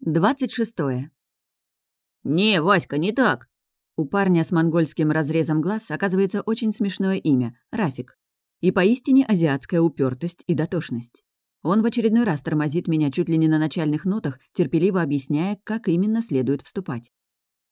двадцать шестое. «Не, Васька, не так!» У парня с монгольским разрезом глаз оказывается очень смешное имя — Рафик. И поистине азиатская упертость и дотошность. Он в очередной раз тормозит меня чуть ли не на начальных нотах, терпеливо объясняя, как именно следует вступать.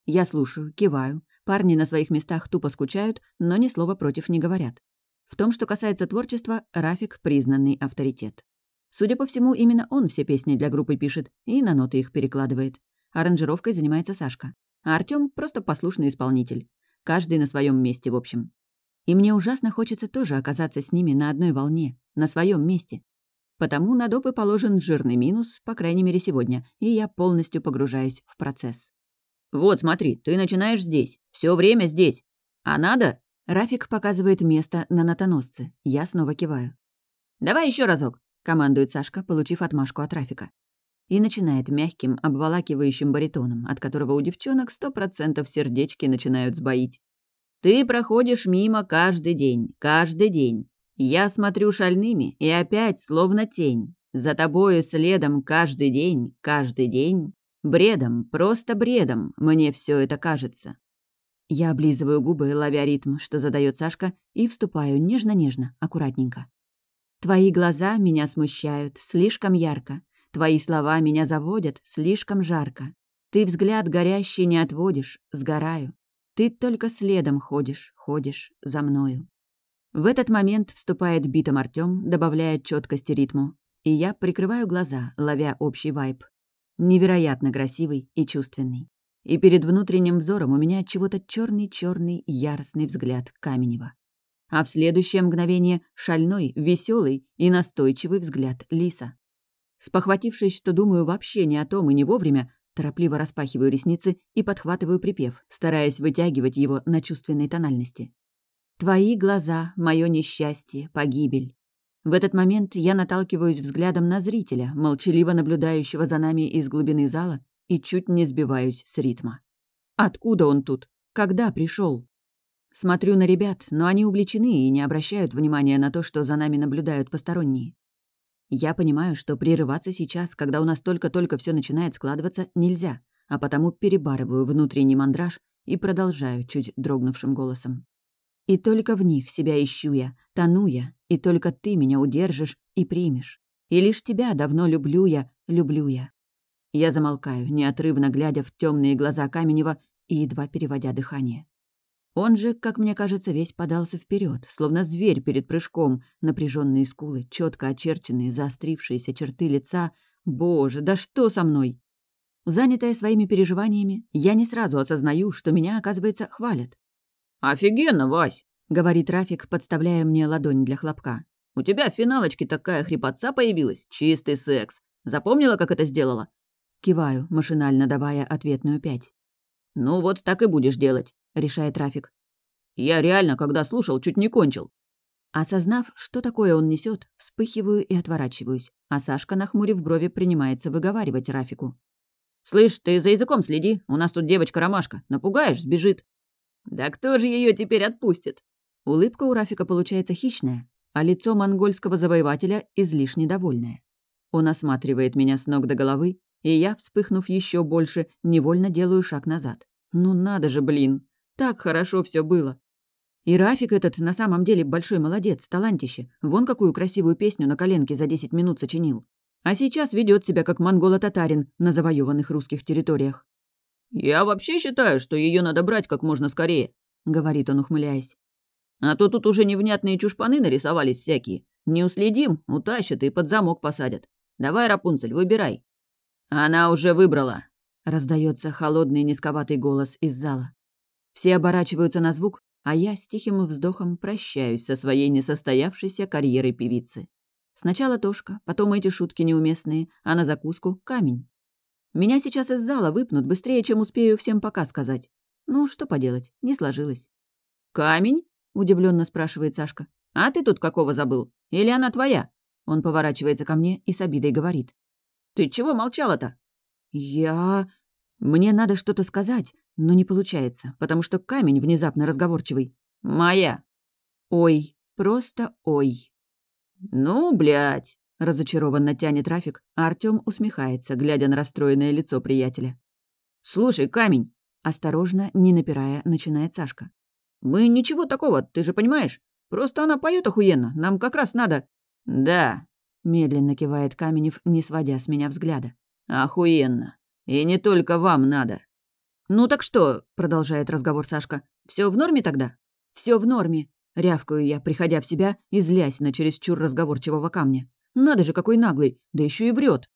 Я слушаю, киваю. Парни на своих местах тупо скучают, но ни слова против не говорят. В том, что касается творчества, Рафик — признанный авторитет. Судя по всему, именно он все песни для группы пишет и на ноты их перекладывает. Аранжировкой занимается Сашка. А Артём просто послушный исполнитель. Каждый на своем месте, в общем. И мне ужасно хочется тоже оказаться с ними на одной волне, на своем месте. Потому на допы положен жирный минус, по крайней мере сегодня, и я полностью погружаюсь в процесс. «Вот, смотри, ты начинаешь здесь. все время здесь. А надо?» Рафик показывает место на нотоносце. Я снова киваю. «Давай еще разок», — командует Сашка, получив отмашку от Рафика. И начинает мягким, обволакивающим баритоном, от которого у девчонок сто процентов сердечки начинают сбоить. «Ты проходишь мимо каждый день, каждый день. Я смотрю шальными, и опять словно тень. За тобою следом каждый день, каждый день. Бредом, просто бредом, мне все это кажется. Я облизываю губы, ловя ритм, что задает Сашка, и вступаю нежно-нежно, аккуратненько. Твои глаза меня смущают слишком ярко. Твои слова меня заводят слишком жарко. Ты взгляд горящий не отводишь, сгораю. Ты только следом ходишь, ходишь за мною. В этот момент вступает битом Артём, добавляя четкости ритму, и я прикрываю глаза, ловя общий вайб. Невероятно красивый и чувственный. И перед внутренним взором у меня чего-то черный черный яростный взгляд Каменева. А в следующее мгновение шальной, веселый и настойчивый взгляд Лиса. Спохватившись, что думаю вообще не о том и не вовремя, торопливо распахиваю ресницы и подхватываю припев, стараясь вытягивать его на чувственной тональности. Твои глаза — мое несчастье, погибель. В этот момент я наталкиваюсь взглядом на зрителя, молчаливо наблюдающего за нами из глубины зала, и чуть не сбиваюсь с ритма. Откуда он тут? Когда пришел? Смотрю на ребят, но они увлечены и не обращают внимания на то, что за нами наблюдают посторонние. Я понимаю, что прерываться сейчас, когда у нас только-только все начинает складываться, нельзя, а потому перебарываю внутренний мандраж и продолжаю чуть дрогнувшим голосом. И только в них себя ищу я, тону я, и только ты меня удержишь и примешь. И лишь тебя давно люблю я, люблю я. Я замолкаю, неотрывно глядя в темные глаза Каменева и едва переводя дыхание. Он же, как мне кажется, весь подался вперед, словно зверь перед прыжком, напряженные скулы, четко очерченные, заострившиеся черты лица. Боже, да что со мной? Занятая своими переживаниями, я не сразу осознаю, что меня, оказывается, хвалят. «Офигенно, Вась!» — говорит Рафик, подставляя мне ладонь для хлопка. «У тебя в финалочке такая хрипотца появилась. Чистый секс. Запомнила, как это сделала?» Киваю, машинально давая ответную пять. «Ну вот так и будешь делать», — решает Рафик. «Я реально, когда слушал, чуть не кончил». Осознав, что такое он несет, вспыхиваю и отворачиваюсь, а Сашка, нахмурив брови, принимается выговаривать Рафику. «Слышь, ты за языком следи, у нас тут девочка-ромашка. Напугаешь, сбежит». «Да кто же ее теперь отпустит?» Улыбка у Рафика получается хищная, а лицо монгольского завоевателя излишне довольное. Он осматривает меня с ног до головы, и я, вспыхнув еще больше, невольно делаю шаг назад. Ну надо же, блин, так хорошо все было. И Рафик этот на самом деле большой молодец, талантище. Вон какую красивую песню на коленке за 10 минут сочинил. А сейчас ведет себя как монголо-татарин на завоеванных русских территориях. «Я вообще считаю, что ее надо брать как можно скорее», — говорит он, ухмыляясь. «А то тут уже невнятные чушпаны нарисовались всякие. Не уследим, утащат и под замок посадят. Давай, Рапунцель, выбирай». «Она уже выбрала», — раздается холодный низковатый голос из зала. Все оборачиваются на звук, а я с тихим вздохом прощаюсь со своей несостоявшейся карьерой певицы. Сначала Тошка, потом эти шутки неуместные, а на закуску — камень. Меня сейчас из зала выпнут быстрее, чем успею всем пока сказать. Ну, что поделать, не сложилось. «Камень?» — удивленно спрашивает Сашка. «А ты тут какого забыл? Или она твоя?» Он поворачивается ко мне и с обидой говорит. «Ты чего молчала-то?» «Я...» Мне надо что-то сказать, но не получается, потому что камень внезапно разговорчивый. «Моя!» «Ой, просто ой!» «Ну, блядь!» Разочарованно тянет трафик, а Артём усмехается, глядя на расстроенное лицо приятеля. «Слушай, камень!» Осторожно, не напирая, начинает Сашка. «Мы ничего такого, ты же понимаешь? Просто она поет охуенно, нам как раз надо...» «Да», — медленно кивает Каменев, не сводя с меня взгляда. «Охуенно. И не только вам надо». «Ну так что?» — продолжает разговор Сашка. Все в норме тогда?» Все в норме», — рявкаю я, приходя в себя и злясь на чересчур разговорчивого камня. «Надо же, какой наглый, да еще и врет.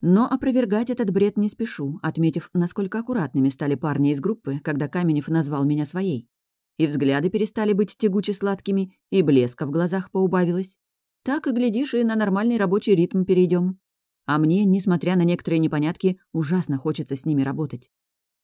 Но опровергать этот бред не спешу, отметив, насколько аккуратными стали парни из группы, когда Каменев назвал меня своей. И взгляды перестали быть тягуче сладкими, и блеска в глазах поубавилось. Так и глядишь, и на нормальный рабочий ритм перейдем. А мне, несмотря на некоторые непонятки, ужасно хочется с ними работать.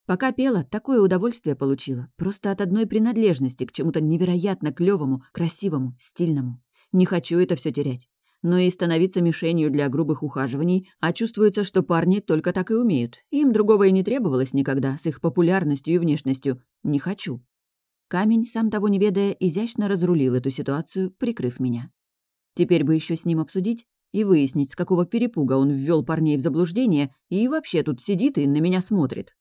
Пока пела, такое удовольствие получила, просто от одной принадлежности к чему-то невероятно клёвому, красивому, стильному. Не хочу это все терять. Но и становиться мишенью для грубых ухаживаний, а чувствуется, что парни только так и умеют. Им другого и не требовалось никогда, с их популярностью и внешностью. Не хочу. Камень, сам того не ведая, изящно разрулил эту ситуацию, прикрыв меня. Теперь бы еще с ним обсудить и выяснить, с какого перепуга он ввел парней в заблуждение и вообще тут сидит и на меня смотрит.